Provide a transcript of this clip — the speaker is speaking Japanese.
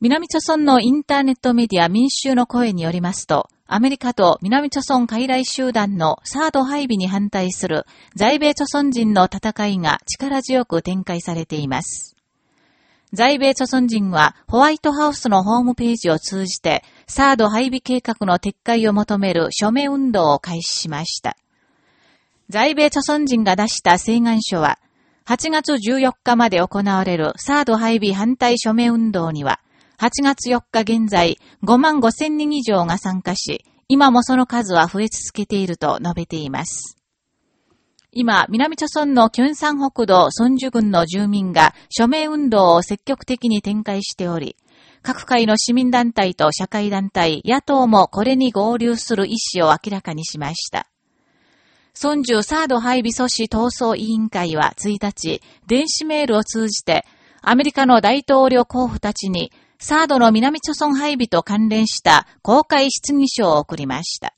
南朝村のインターネットメディア民衆の声によりますと、アメリカと南朝村傀儡集団のサード配備に反対する在米朝村人の戦いが力強く展開されています。在米朝村人はホワイトハウスのホームページを通じてサード配備計画の撤回を求める署名運動を開始しました。在米朝村人が出した請願書は8月14日まで行われるサード配備反対署名運動には8月4日現在5万5千人以上が参加し、今もその数は増え続けていると述べています。今、南朝村のキュンサン北道孫樹郡の住民が署名運動を積極的に展開しており、各界の市民団体と社会団体、野党もこれに合流する意思を明らかにしました。孫樹サード配備阻止闘争委員会は1日、電子メールを通じて、アメリカの大統領候補たちにサードの南朝村配備と関連した公開質疑書を送りました。